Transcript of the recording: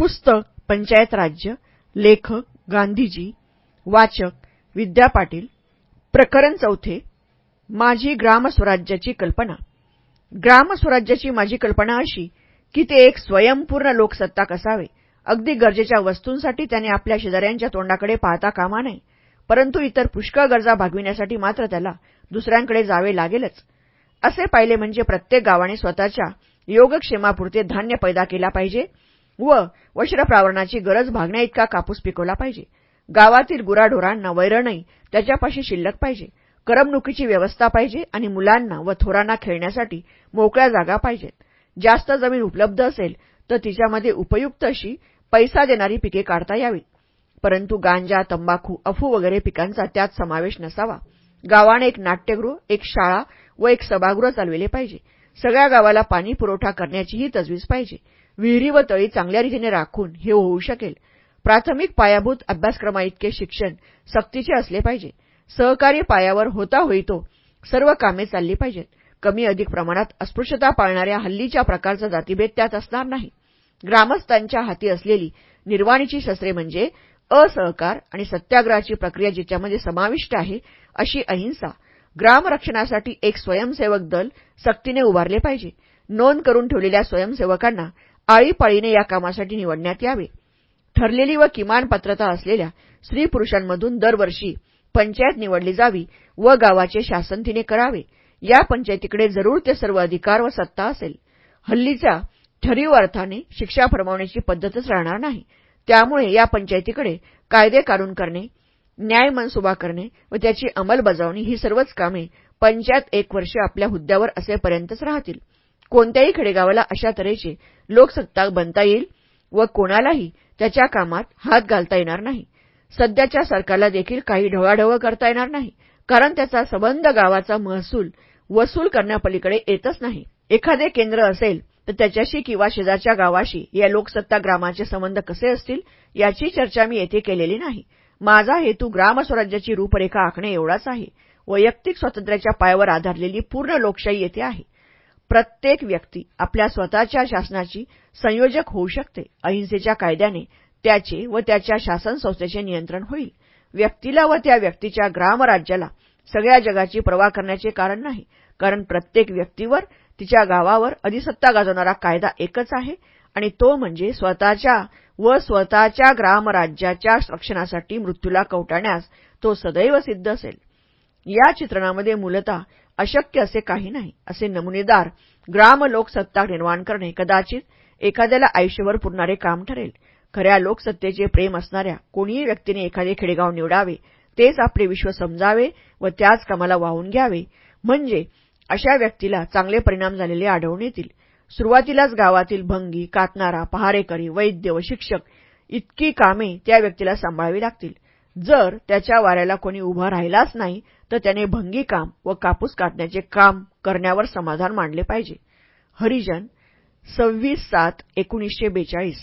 पुस्तक पंचायत राज्य लेखक गांधीजी वाचक विद्या पाटील प्रकरण चौथे माझी ग्रामस्वराज्याची कल्पना. ग्रामस्वराज्याची माझी कल्पना अशी की ते एक स्वयंपूर्ण लोकसत्ताक असावे अगदी गरजेच्या वस्तूंसाठी त्याने आपल्या शेजाऱ्यांच्या तोंडाकडे पाहता कामा नये. परंतु इतर पुष्कळ गरजा भागविण्यासाठी मात्र त्याला दुसऱ्यांकडे जावे लागेलच. असे पाहिले म्हणजे प्रत्येक गावाने स्वतःच्या योगक्षेमापुरते धान्य पैदा केला पाहिजे. व वस्त्रप्रावरणाची गरज भागण्याइतका कापूस पिकवला पाहिजे. गावातील गुराढोरांना वैरणही त्याच्यापाशी शिल्लक पाहिजे. करमणुकीची व्यवस्था पाहिजे आणि मुलांना व थोरांना खेळण्यासाठी मोकळ्या जागा पाहिजेत. जास्त जमीन उपलब्ध असेल तर तिच्यामध्ये उपयुक्त अशी पैसा देणारी पिके काढता यावीत. परंतु गांजा तंबाखू अफू वगैरे पिकांचा त्यात समावेश नसावा. गावाने एक नाट्यगृह एक शाळा व एक सभागृह चालविले पाहिजे. सगळ्या गावाला पाणी पुरवठा करण्याचीही तजवीज पाहिजे. विहिरी व तळी चांगल्या रीतीने राखून हे होऊ शकेल. प्राथमिक पायाभूत अभ्यासक्रमाइतके शिक्षण सक्तीचे असले पाहिजे. सहकारी पायावर होता होईतो सर्व कामे चालली पाहिजेत. कमी अधिक प्रमाणात अस्पृश्यता पाळणाऱ्या हल्लीच्या प्रकारचा जातीभेद त्यात असणार नाही. ग्रामस्थांच्या हाती असलेली निर्वाणीची शस्त्रे म्हणजे असहकार आणि सत्याग्रहाची प्रक्रिया जिच्यामध्ये समाविष्ट आहे अशी अहिंसा ग्रामरक्षणासाठी एक स्वयंसेवक दल सक्तीने उभारले पाहिजे. नोंद करून ठेवलेल्या स्वयंसेवकांना आळीपाळीने या कामासाठी निवडण्यात यावे. ठरलेली व किमान पात्रता असलेल्या स्त्री पुरुषांमधून दरवर्षी पंचायत निवडली जावी व गावाचे शासन तिने करावे. या पंचायतीकडे जरूर ते सर्व अधिकार व सत्ता असेल. हल्लीचा ठरीव अर्थाने शिक्षा फरमावण्याची पद्धतच राहणार नाही. त्यामुळे या पंचायतीकडे कायदे काढून करणे न्याय मनसुबा करणे व त्याची अंमलबजावणी ही सर्वच कामे पंचायत एक वर्ष आपल्या हुद्द्यावर असेपर्यंतच राहतील. कोणत्याही खेडेगावाला अशा तऱ्हेचे लोकसत्ता बनता येईल व कोणालाही त्याच्या कामात हात घालता येणार नाही. सध्याच्या सरकारला देखील काही ढवळाढवळ करता येणार नाही कारण त्याचा संबंध गावाचा महसूल वसूल करण्यापलीकडे येतच नाही. एखादे केंद्र असेल तर त्याच्याशी किंवा शेजारच्या गावाशी या लोकसत्ता ग्रामाचे संबंध कसे असतील याची चर्चा मी येथे केलेली नाही. माझा हेतू ग्रामस्वराज्याची रूपरेखा आखणे एवढाच आहे. वैयक्तिक स्वातंत्र्याच्या पायावर आधारलेली पूर्ण लोकशाही येथे आहे. प्रत्येक व्यक्ती आपल्या स्वतःच्या शासनाची संयोजक होऊ शकते. अहिंसेच्या कायद्याने त्याचे व त्याच्या शासन संस्थेचे नियंत्रण होईल. व्यक्तीला व त्या व्यक्तीच्या ग्रामराज्याला सगळ्या जगाची प्रवाह करण्याचे कारण नाही कारण प्रत्येक व्यक्तीवर तिच्या गावावर अधिसत्ता गाजवणारा कायदा एकच आहे आणि तो म्हणजे स्वतःच्या व स्वतःच्या ग्रामराज्याच्या रक्षणासाठी मृत्यूला कवटाळण्यास तो सदैव सिद्ध असेल. या चित्रणामध्ये मूलतः अशक्य असे काही नाही असे नमुनेदार ग्राम लोकसत्ता निर्माण करणे कदाचित एखाद्याला आयुष्यभर पुरणारे काम ठरेल. खऱ्या लोकसत्तेचे प्रेम असणाऱ्या कोणीही व्यक्तीने एखादे खेडेगाव निवडावे तेच आपले विश्व समजावे व त्याच कामाला वाहून घ्यावे. म्हणजे अशा व्यक्तीला चांगले परिणाम झालेले आढळून येतील. सुरुवातीलाच गावातील भंगी कातणारा पहारेकरी वैद्य व शिक्षक इतकी कामे त्या व्यक्तीला सांभाळावी लागतील. जर त्याच्या वाऱ्याला कोणी उभा राहिलाच नाही तर त्याने भंगी काम व कापूस काटण्याचे काम करण्यावर समाधान मांडले पाहिजे. हरिजन सव्वीस सात एकोणीसशे बेचाळीस.